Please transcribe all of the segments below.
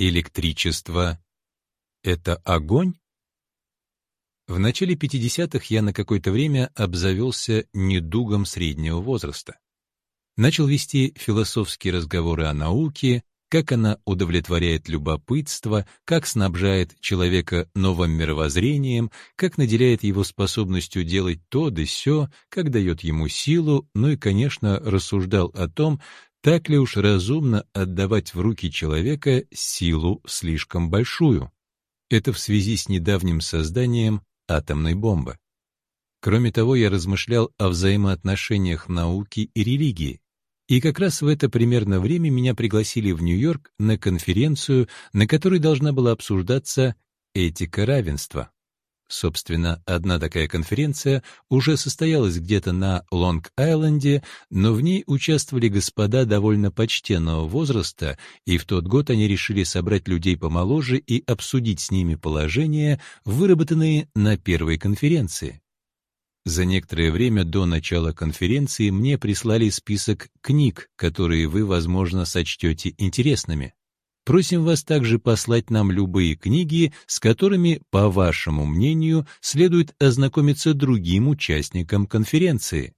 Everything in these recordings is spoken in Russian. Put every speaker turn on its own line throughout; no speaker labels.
Электричество — это огонь? В начале 50-х я на какое-то время обзавелся недугом среднего возраста. Начал вести философские разговоры о науке, как она удовлетворяет любопытство, как снабжает человека новым мировоззрением, как наделяет его способностью делать то да сё, как дает ему силу, ну и, конечно, рассуждал о том, так ли уж разумно отдавать в руки человека силу слишком большую. Это в связи с недавним созданием атомной бомбы. Кроме того, я размышлял о взаимоотношениях науки и религии. И как раз в это примерно время меня пригласили в Нью-Йорк на конференцию, на которой должна была обсуждаться этика равенства. Собственно, одна такая конференция уже состоялась где-то на Лонг-Айленде, но в ней участвовали господа довольно почтенного возраста, и в тот год они решили собрать людей помоложе и обсудить с ними положения, выработанные на первой конференции. За некоторое время до начала конференции мне прислали список книг, которые вы, возможно, сочтете интересными. Просим вас также послать нам любые книги, с которыми, по вашему мнению, следует ознакомиться другим участникам конференции.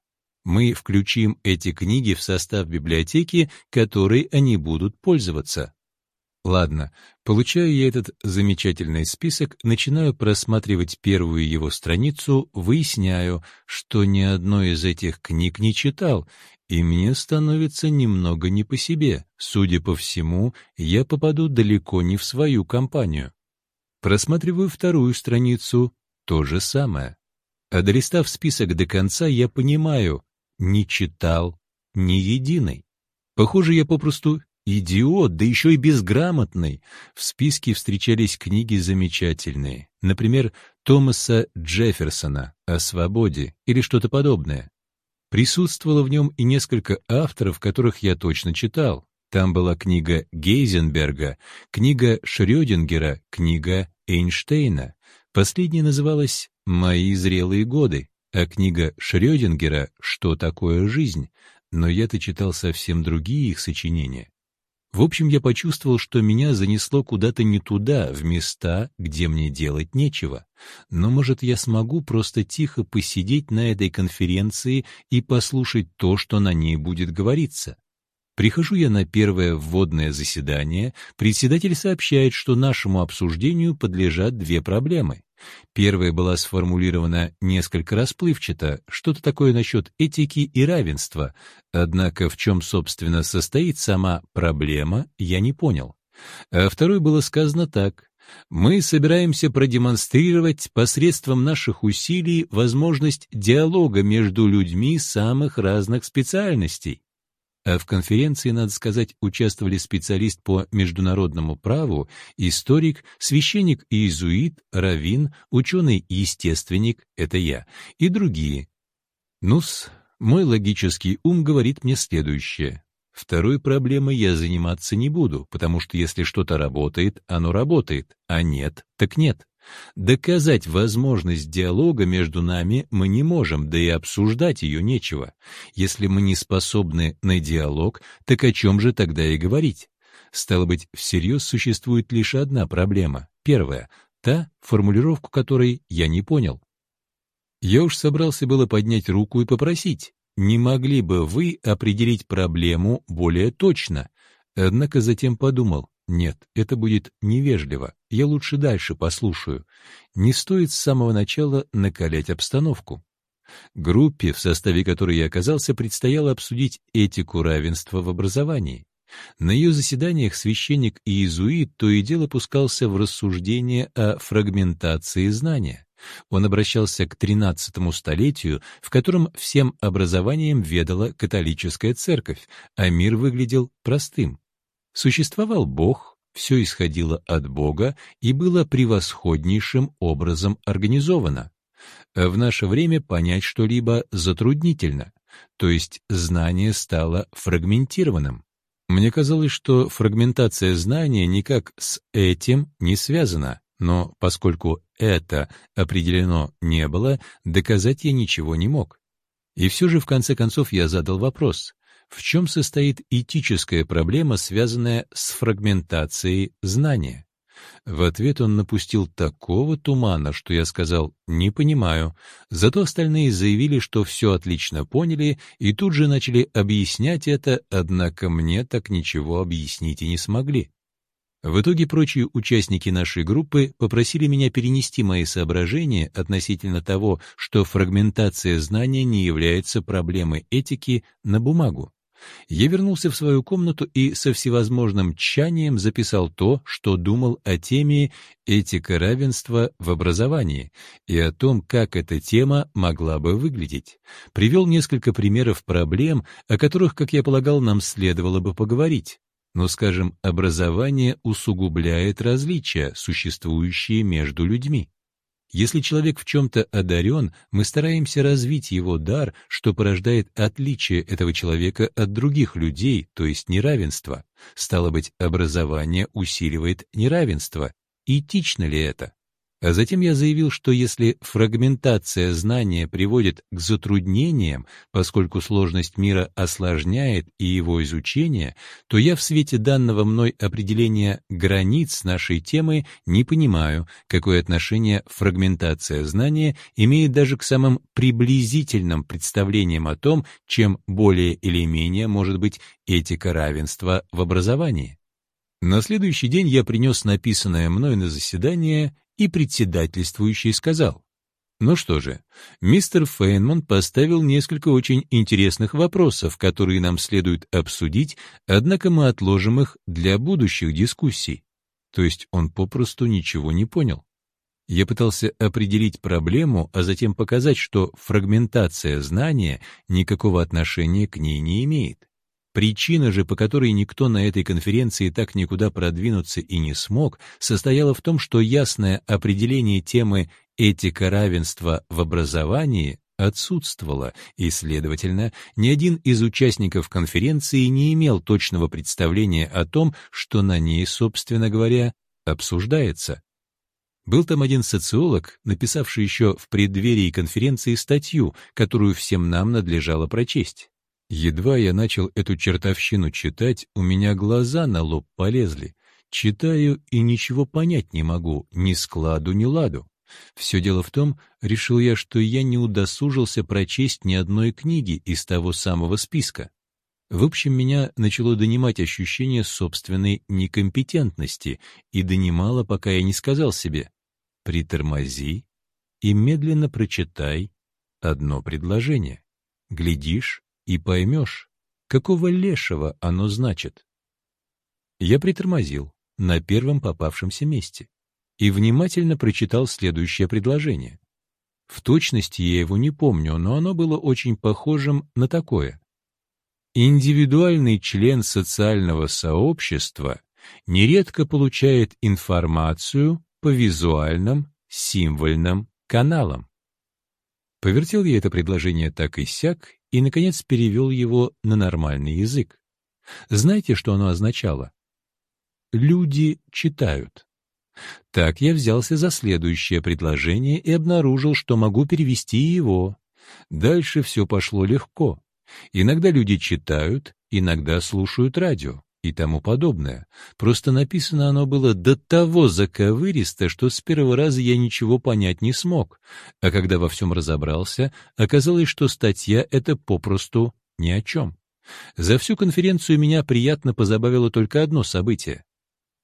Мы включим эти книги в состав библиотеки, которой они будут пользоваться. Ладно, получаю я этот замечательный список, начинаю просматривать первую его страницу, выясняю, что ни одной из этих книг не читал, и мне становится немного не по себе. Судя по всему, я попаду далеко не в свою компанию. Просматриваю вторую страницу, то же самое. А долистав список до конца, я понимаю, не читал ни единой. Похоже, я попросту идиот, да еще и безграмотный. В списке встречались книги замечательные. Например, Томаса Джефферсона о свободе или что-то подобное. Присутствовало в нем и несколько авторов, которых я точно читал. Там была книга Гейзенберга, книга Шрёдингера, книга Эйнштейна. Последняя называлась «Мои зрелые годы», а книга Шрёдингера «Что такое жизнь?». Но я-то читал совсем другие их сочинения. В общем, я почувствовал, что меня занесло куда-то не туда, в места, где мне делать нечего. Но, может, я смогу просто тихо посидеть на этой конференции и послушать то, что на ней будет говориться. Прихожу я на первое вводное заседание, председатель сообщает, что нашему обсуждению подлежат две проблемы. Первая была сформулирована несколько расплывчато, что-то такое насчет этики и равенства, однако в чем, собственно, состоит сама проблема, я не понял. А второй было сказано так. Мы собираемся продемонстрировать посредством наших усилий возможность диалога между людьми самых разных специальностей. А в конференции, надо сказать, участвовали специалист по международному праву, историк, священник и иезуит, раввин, ученый-естественник, это я, и другие. Нус, мой логический ум говорит мне следующее. Второй проблемой я заниматься не буду, потому что если что-то работает, оно работает, а нет, так нет. Доказать возможность диалога между нами мы не можем, да и обсуждать ее нечего. Если мы не способны на диалог, так о чем же тогда и говорить? Стало быть, всерьез существует лишь одна проблема. Первая — та, формулировку которой я не понял. Я уж собрался было поднять руку и попросить, не могли бы вы определить проблему более точно? Однако затем подумал, нет, это будет невежливо. Я лучше дальше послушаю. Не стоит с самого начала накалять обстановку. Группе, в составе которой я оказался, предстояло обсудить этику равенства в образовании. На ее заседаниях священник и иезуит то и дело пускался в рассуждения о фрагментации знания. Он обращался к XIII столетию, в котором всем образованием ведала католическая церковь, а мир выглядел простым. Существовал Бог, все исходило от Бога и было превосходнейшим образом организовано. В наше время понять что-либо затруднительно, то есть знание стало фрагментированным. Мне казалось, что фрагментация знания никак с этим не связана, но поскольку это определено не было, доказать я ничего не мог. И все же в конце концов я задал вопрос, в чем состоит этическая проблема, связанная с фрагментацией знания. В ответ он напустил такого тумана, что я сказал «не понимаю». Зато остальные заявили, что все отлично поняли, и тут же начали объяснять это, однако мне так ничего объяснить и не смогли. В итоге прочие участники нашей группы попросили меня перенести мои соображения относительно того, что фрагментация знания не является проблемой этики, на бумагу. Я вернулся в свою комнату и со всевозможным тщанием записал то, что думал о теме «Этика равенства в образовании» и о том, как эта тема могла бы выглядеть. Привел несколько примеров проблем, о которых, как я полагал, нам следовало бы поговорить. Но, скажем, образование усугубляет различия, существующие между людьми. Если человек в чем-то одарен, мы стараемся развить его дар, что порождает отличие этого человека от других людей, то есть неравенство. Стало быть, образование усиливает неравенство. Этично ли это? А затем я заявил, что если фрагментация знания приводит к затруднениям, поскольку сложность мира осложняет и его изучение, то я в свете данного мной определения границ нашей темы не понимаю, какое отношение фрагментация знания имеет даже к самым приблизительным представлениям о том, чем более или менее может быть этика равенства в образовании. На следующий день я принес написанное мной на заседание и председательствующий сказал, ну что же, мистер Фейнман поставил несколько очень интересных вопросов, которые нам следует обсудить, однако мы отложим их для будущих дискуссий. То есть он попросту ничего не понял. Я пытался определить проблему, а затем показать, что фрагментация знания никакого отношения к ней не имеет. Причина же, по которой никто на этой конференции так никуда продвинуться и не смог, состояла в том, что ясное определение темы «этика равенства в образовании» отсутствовало, и, следовательно, ни один из участников конференции не имел точного представления о том, что на ней, собственно говоря, обсуждается. Был там один социолог, написавший еще в преддверии конференции статью, которую всем нам надлежало прочесть. Едва я начал эту чертовщину читать, у меня глаза на лоб полезли. Читаю и ничего понять не могу, ни складу, ни ладу. Все дело в том, решил я, что я не удосужился прочесть ни одной книги из того самого списка. В общем, меня начало донимать ощущение собственной некомпетентности, и донимало, пока я не сказал себе «притормози и медленно прочитай одно предложение». Глядишь, и поймешь, какого лешего оно значит. Я притормозил на первом попавшемся месте и внимательно прочитал следующее предложение. В точности я его не помню, но оно было очень похожим на такое. Индивидуальный член социального сообщества нередко получает информацию по визуальным, символьным каналам. Повертел я это предложение так и сяк и, наконец, перевел его на нормальный язык. Знаете, что оно означало? Люди читают. Так я взялся за следующее предложение и обнаружил, что могу перевести его. Дальше все пошло легко. Иногда люди читают, иногда слушают радио и тому подобное. Просто написано оно было до того заковыристо, что с первого раза я ничего понять не смог, а когда во всем разобрался, оказалось, что статья эта попросту ни о чем. За всю конференцию меня приятно позабавило только одно событие.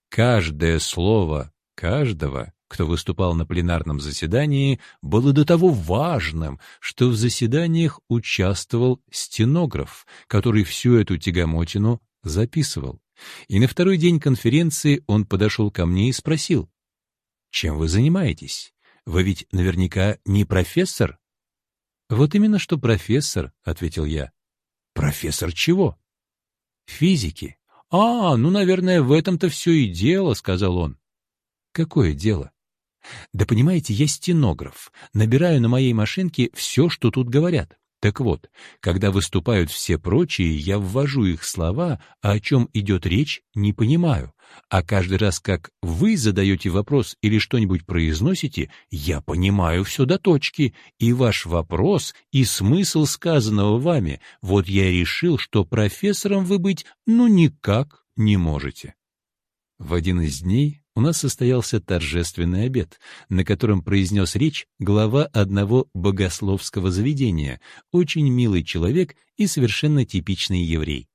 Каждое слово каждого, кто выступал на пленарном заседании, было до того важным, что в заседаниях участвовал стенограф, который всю эту тягомотину записывал. И на второй день конференции он подошел ко мне и спросил, «Чем вы занимаетесь? Вы ведь наверняка не профессор?» «Вот именно что профессор», — ответил я. «Профессор чего?» «Физики». «А, ну, наверное, в этом-то все и дело», — сказал он. «Какое дело?» «Да понимаете, я стенограф. Набираю на моей машинке все, что тут говорят. Так вот, когда выступают все прочие, я ввожу их слова, а о чем идет речь, не понимаю. А каждый раз, как вы задаете вопрос или что-нибудь произносите, я понимаю все до точки, и ваш вопрос, и смысл сказанного вами. Вот я решил, что профессором вы быть ну никак не можете. В один из дней у нас состоялся торжественный обед, на котором произнес речь глава одного богословского заведения, очень милый человек и совершенно типичный еврей.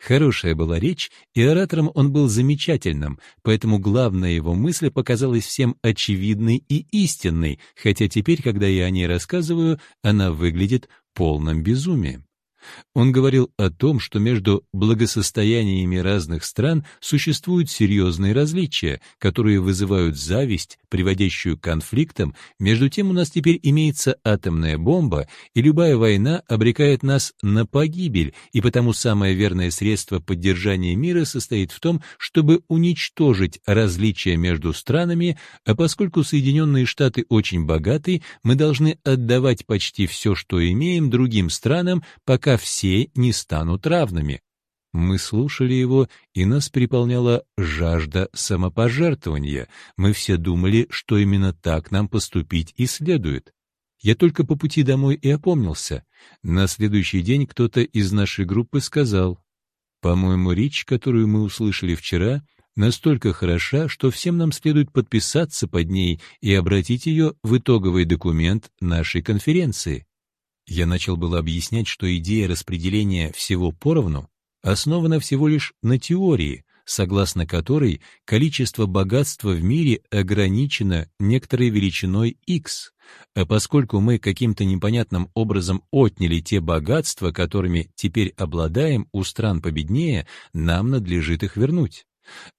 Хорошая была речь, и оратором он был замечательным, поэтому главная его мысль показалась всем очевидной и истинной, хотя теперь, когда я о ней рассказываю, она выглядит полным безумием. Он говорил о том, что между благосостояниями разных стран существуют серьезные различия, которые вызывают зависть, приводящую к конфликтам, между тем у нас теперь имеется атомная бомба, и любая война обрекает нас на погибель, и потому самое верное средство поддержания мира состоит в том, чтобы уничтожить различия между странами, а поскольку Соединенные Штаты очень богаты, мы должны отдавать почти все, что имеем, другим странам, пока все не станут равными. Мы слушали его, и нас переполняла жажда самопожертвования. Мы все думали, что именно так нам поступить и следует. Я только по пути домой и опомнился. На следующий день кто-то из нашей группы сказал, «По-моему, речь, которую мы услышали вчера, настолько хороша, что всем нам следует подписаться под ней и обратить ее в итоговый документ нашей конференции». Я начал было объяснять, что идея распределения всего поровну основана всего лишь на теории, согласно которой количество богатства в мире ограничено некоторой величиной x, а поскольку мы каким-то непонятным образом отняли те богатства, которыми теперь обладаем у стран победнее, нам надлежит их вернуть.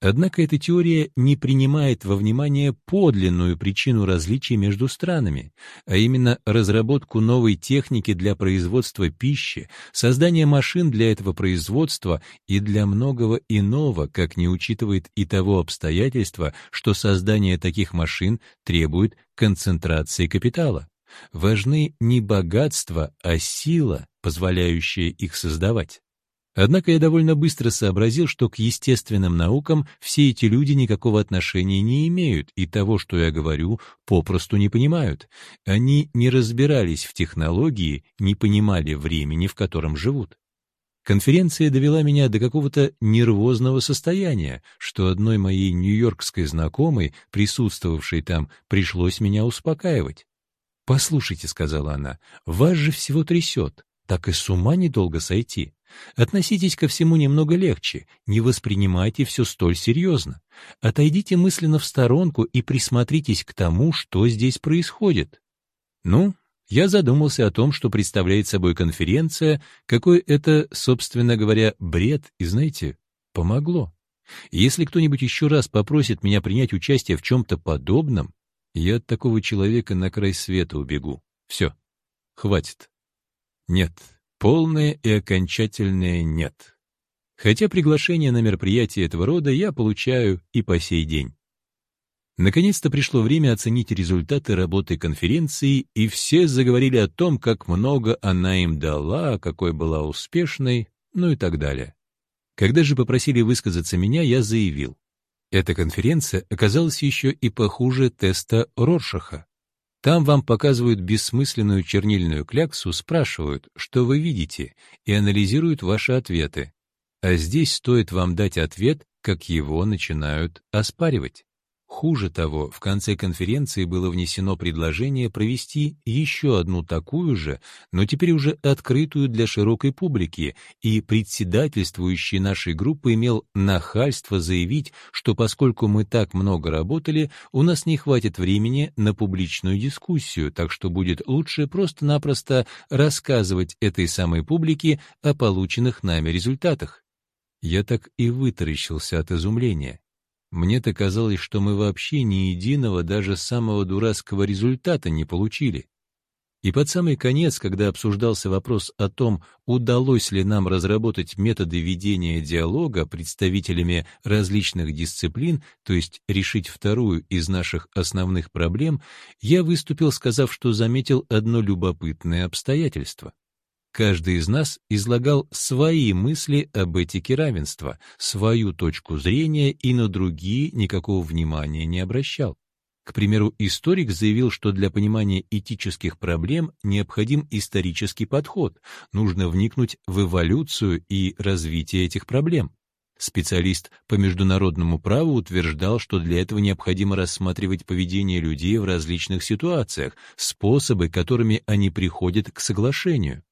Однако эта теория не принимает во внимание подлинную причину различий между странами, а именно разработку новой техники для производства пищи, создание машин для этого производства и для многого иного, как не учитывает и того обстоятельства, что создание таких машин требует концентрации капитала. Важны не богатство, а сила, позволяющая их создавать. Однако я довольно быстро сообразил, что к естественным наукам все эти люди никакого отношения не имеют и того, что я говорю, попросту не понимают. Они не разбирались в технологии, не понимали времени, в котором живут. Конференция довела меня до какого-то нервозного состояния, что одной моей нью-йоркской знакомой, присутствовавшей там, пришлось меня успокаивать. «Послушайте», — сказала она, — «вас же всего трясет, так и с ума недолго сойти». Относитесь ко всему немного легче, не воспринимайте все столь серьезно. Отойдите мысленно в сторонку и присмотритесь к тому, что здесь происходит. Ну, я задумался о том, что представляет собой конференция, какой это, собственно говоря, бред, и, знаете, помогло. Если кто-нибудь еще раз попросит меня принять участие в чем-то подобном, я от такого человека на край света убегу. Все, хватит. Нет, Полное и окончательное «нет». Хотя приглашение на мероприятие этого рода я получаю и по сей день. Наконец-то пришло время оценить результаты работы конференции, и все заговорили о том, как много она им дала, какой была успешной, ну и так далее. Когда же попросили высказаться меня, я заявил. Эта конференция оказалась еще и похуже теста Роршаха. Там вам показывают бессмысленную чернильную кляксу, спрашивают, что вы видите, и анализируют ваши ответы. А здесь стоит вам дать ответ, как его начинают оспаривать. Хуже того, в конце конференции было внесено предложение провести еще одну такую же, но теперь уже открытую для широкой публики, и председательствующий нашей группы имел нахальство заявить, что поскольку мы так много работали, у нас не хватит времени на публичную дискуссию, так что будет лучше просто-напросто рассказывать этой самой публике о полученных нами результатах. Я так и вытаращился от изумления. Мне-то казалось, что мы вообще ни единого, даже самого дурацкого результата не получили. И под самый конец, когда обсуждался вопрос о том, удалось ли нам разработать методы ведения диалога представителями различных дисциплин, то есть решить вторую из наших основных проблем, я выступил, сказав, что заметил одно любопытное обстоятельство. Каждый из нас излагал свои мысли об этике равенства, свою точку зрения и на другие никакого внимания не обращал. К примеру, историк заявил, что для понимания этических проблем необходим исторический подход, нужно вникнуть в эволюцию и развитие этих проблем. Специалист по международному праву утверждал, что для этого необходимо рассматривать поведение людей в различных ситуациях, способы, которыми они приходят к соглашению.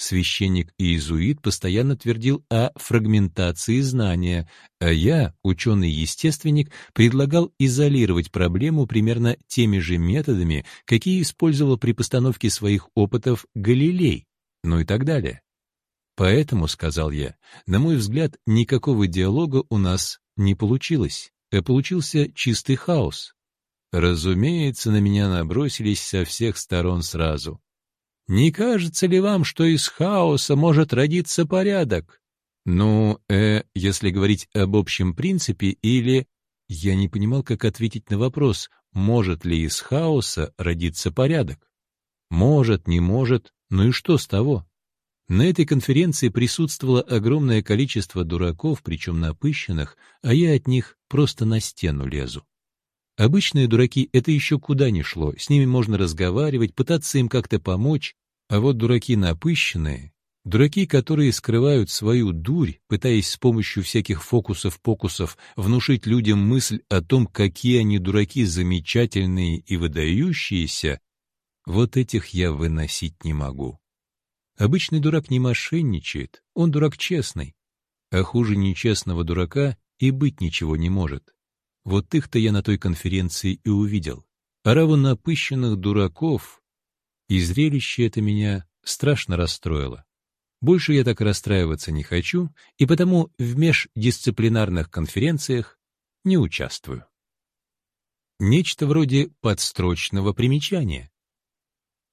Священник и иезуит постоянно твердил о фрагментации знания, а я, ученый-естественник, предлагал изолировать проблему примерно теми же методами, какие использовал при постановке своих опытов Галилей, ну и так далее. Поэтому, сказал я, на мой взгляд, никакого диалога у нас не получилось, а получился чистый хаос. Разумеется, на меня набросились со всех сторон сразу. Не кажется ли вам, что из хаоса может родиться порядок? Ну, э, если говорить об общем принципе или... Я не понимал, как ответить на вопрос, может ли из хаоса родиться порядок. Может, не может, ну и что с того? На этой конференции присутствовало огромное количество дураков, причем напыщенных, а я от них просто на стену лезу. Обычные дураки — это еще куда ни шло, с ними можно разговаривать, пытаться им как-то помочь, а вот дураки напыщенные, дураки, которые скрывают свою дурь, пытаясь с помощью всяких фокусов-покусов внушить людям мысль о том, какие они дураки замечательные и выдающиеся, вот этих я выносить не могу. Обычный дурак не мошенничает, он дурак честный, а хуже нечестного дурака и быть ничего не может. Вот их-то я на той конференции и увидел. Ораву напыщенных дураков, и зрелище это меня страшно расстроило. Больше я так расстраиваться не хочу, и потому в междисциплинарных конференциях не участвую. Нечто вроде подстрочного примечания.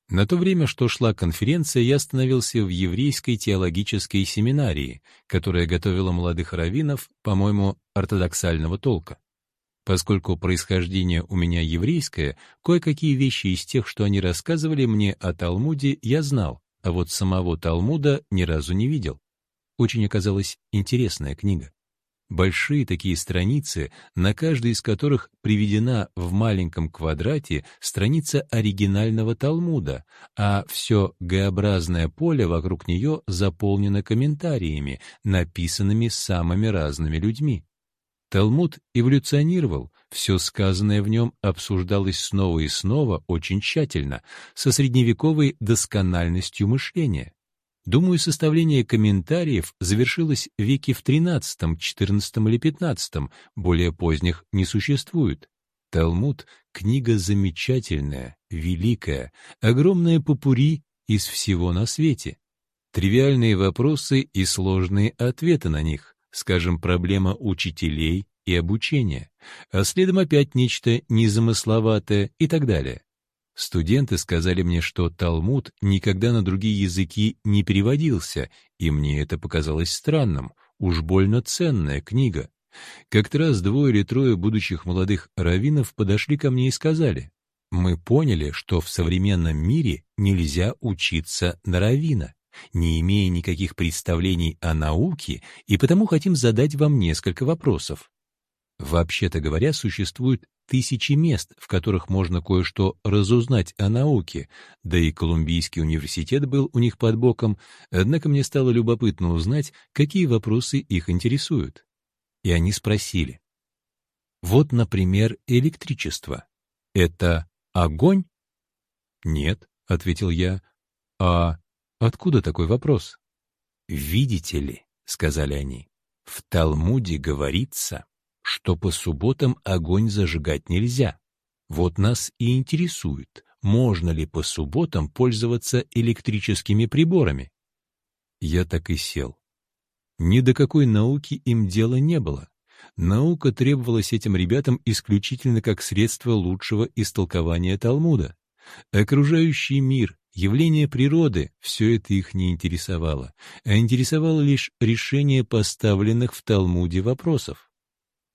На то время, что шла конференция, я остановился в еврейской теологической семинарии, которая готовила молодых раввинов, по-моему, ортодоксального толка. Поскольку происхождение у меня еврейское, кое-какие вещи из тех, что они рассказывали мне о Талмуде, я знал, а вот самого Талмуда ни разу не видел. Очень оказалась интересная книга. Большие такие страницы, на каждой из которых приведена в маленьком квадрате страница оригинального Талмуда, а все Г-образное поле вокруг нее заполнено комментариями, написанными самыми разными людьми. Талмуд эволюционировал, все сказанное в нем обсуждалось снова и снова очень тщательно, со средневековой доскональностью мышления. Думаю, составление комментариев завершилось веке в XIII, XIV или XV, более поздних не существует. Талмуд — книга замечательная, великая, огромная попури из всего на свете. Тривиальные вопросы и сложные ответы на них скажем, проблема учителей и обучения, а следом опять нечто незамысловатое и так далее. Студенты сказали мне, что Талмуд никогда на другие языки не переводился, и мне это показалось странным, уж больно ценная книга. Как-то раз двое или трое будущих молодых раввинов подошли ко мне и сказали, «Мы поняли, что в современном мире нельзя учиться на раввина не имея никаких представлений о науке, и потому хотим задать вам несколько вопросов. Вообще-то говоря, существует тысячи мест, в которых можно кое-что разузнать о науке, да и Колумбийский университет был у них под боком, однако мне стало любопытно узнать, какие вопросы их интересуют. И они спросили. Вот, например, электричество. Это огонь? Нет, — ответил я. А Откуда такой вопрос? «Видите ли», — сказали они, — «в Талмуде говорится, что по субботам огонь зажигать нельзя. Вот нас и интересует, можно ли по субботам пользоваться электрическими приборами». Я так и сел. Ни до какой науки им дела не было. Наука требовалась этим ребятам исключительно как средство лучшего истолкования Талмуда. Окружающий мир, Явление природы — все это их не интересовало, а интересовало лишь решение поставленных в Талмуде вопросов.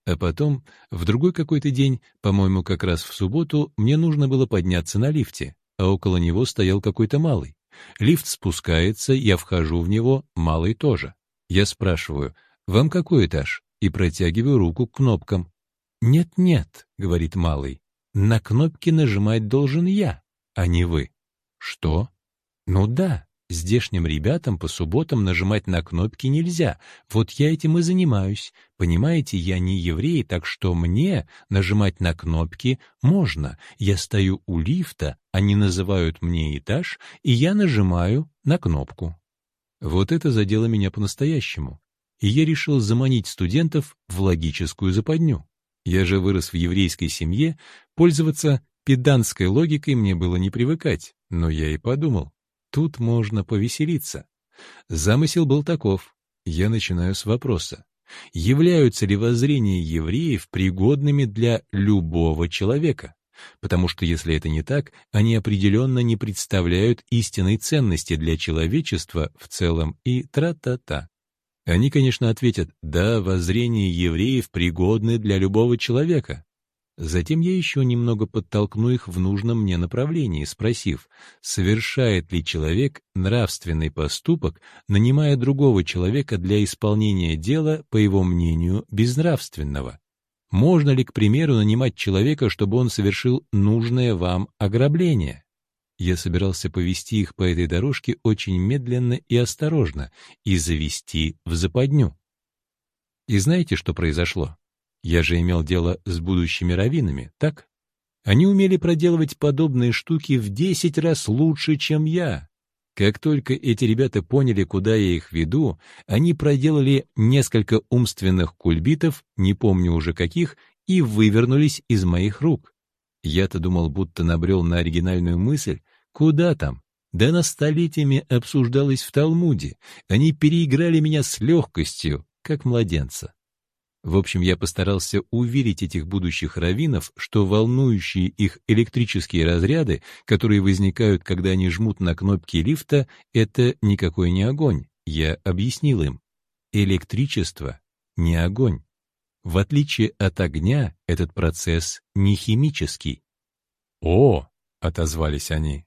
А потом, в другой какой-то день, по-моему, как раз в субботу, мне нужно было подняться на лифте, а около него стоял какой-то малый. Лифт спускается, я вхожу в него, малый тоже. Я спрашиваю, «Вам какой этаж?» и протягиваю руку к кнопкам. «Нет-нет», — говорит малый, «на кнопки нажимать должен я, а не вы». «Что?» «Ну да, здешним ребятам по субботам нажимать на кнопки нельзя. Вот я этим и занимаюсь. Понимаете, я не еврей, так что мне нажимать на кнопки можно. Я стою у лифта, они называют мне этаж, и я нажимаю на кнопку». Вот это задело меня по-настоящему. И я решил заманить студентов в логическую западню. Я же вырос в еврейской семье, пользоваться педантской логикой мне было не привыкать, но я и подумал, тут можно повеселиться. Замысел был таков. Я начинаю с вопроса. Являются ли воззрения евреев пригодными для любого человека? Потому что если это не так, они определенно не представляют истинной ценности для человечества в целом и тра-та-та. Они, конечно, ответят, да, воззрения евреев пригодны для любого человека. Затем я еще немного подтолкну их в нужном мне направлении, спросив, совершает ли человек нравственный поступок, нанимая другого человека для исполнения дела, по его мнению, безнравственного. Можно ли, к примеру, нанимать человека, чтобы он совершил нужное вам ограбление? Я собирался повести их по этой дорожке очень медленно и осторожно и завести в западню. И знаете, что произошло? Я же имел дело с будущими раввинами, так? Они умели проделывать подобные штуки в десять раз лучше, чем я. Как только эти ребята поняли, куда я их веду, они проделали несколько умственных кульбитов, не помню уже каких, и вывернулись из моих рук. Я-то думал, будто набрел на оригинальную мысль. Куда там? Да она столетиями обсуждалась в Талмуде. Они переиграли меня с легкостью, как младенца. В общем, я постарался уверить этих будущих раввинов, что волнующие их электрические разряды, которые возникают, когда они жмут на кнопки лифта, это никакой не огонь. Я объяснил им. Электричество — не огонь. В отличие от огня, этот процесс не химический. «О!» — отозвались они.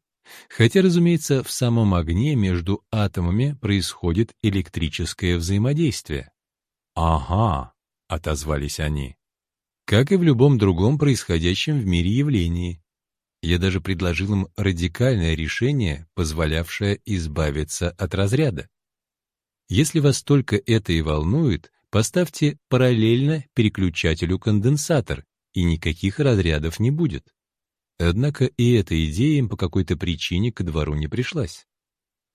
Хотя, разумеется, в самом огне между атомами происходит электрическое взаимодействие. «Ага», — отозвались они. Как и в любом другом происходящем в мире явлении. Я даже предложил им радикальное решение, позволявшее избавиться от разряда. Если вас только это и волнует, поставьте параллельно переключателю конденсатор, и никаких разрядов не будет. Однако и эта идея им по какой-то причине ко двору не пришлась.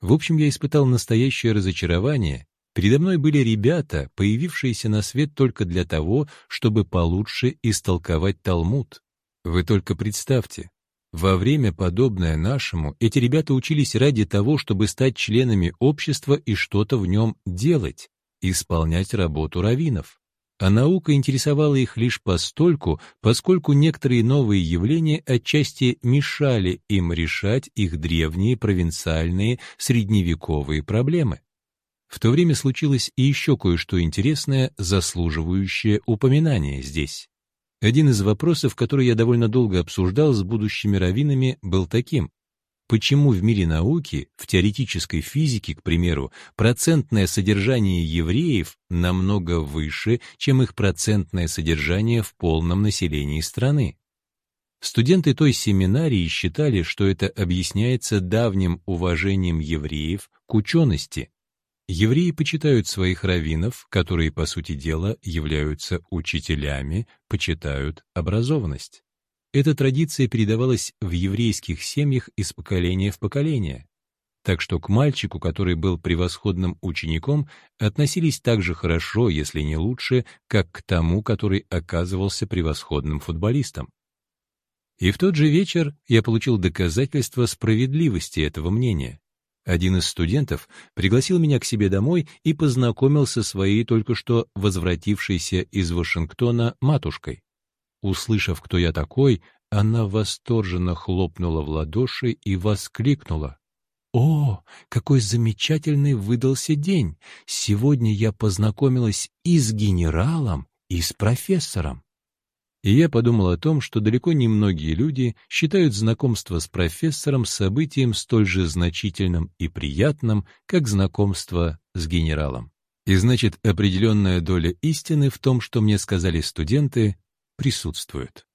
В общем, я испытал настоящее разочарование Передо мной были ребята, появившиеся на свет только для того, чтобы получше истолковать Талмуд. Вы только представьте, во время, подобное нашему, эти ребята учились ради того, чтобы стать членами общества и что-то в нем делать, исполнять работу раввинов. А наука интересовала их лишь постольку, поскольку некоторые новые явления отчасти мешали им решать их древние провинциальные средневековые проблемы. В то время случилось и еще кое-что интересное, заслуживающее упоминания здесь. Один из вопросов, который я довольно долго обсуждал с будущими раввинами, был таким. Почему в мире науки, в теоретической физике, к примеру, процентное содержание евреев намного выше, чем их процентное содержание в полном населении страны? Студенты той семинарии считали, что это объясняется давним уважением евреев к учености, Евреи почитают своих раввинов, которые, по сути дела, являются учителями, почитают образованность. Эта традиция передавалась в еврейских семьях из поколения в поколение. Так что к мальчику, который был превосходным учеником, относились так же хорошо, если не лучше, как к тому, который оказывался превосходным футболистом. И в тот же вечер я получил доказательство справедливости этого мнения. Один из студентов пригласил меня к себе домой и познакомил со своей только что возвратившейся из Вашингтона матушкой. Услышав, кто я такой, она восторженно хлопнула в ладоши и воскликнула. «О, какой замечательный выдался день! Сегодня я познакомилась и с генералом, и с профессором». И я подумал о том, что далеко не многие люди считают знакомство с профессором событием столь же значительным и приятным, как знакомство с генералом. И значит, определенная доля истины в том, что мне сказали студенты, присутствует.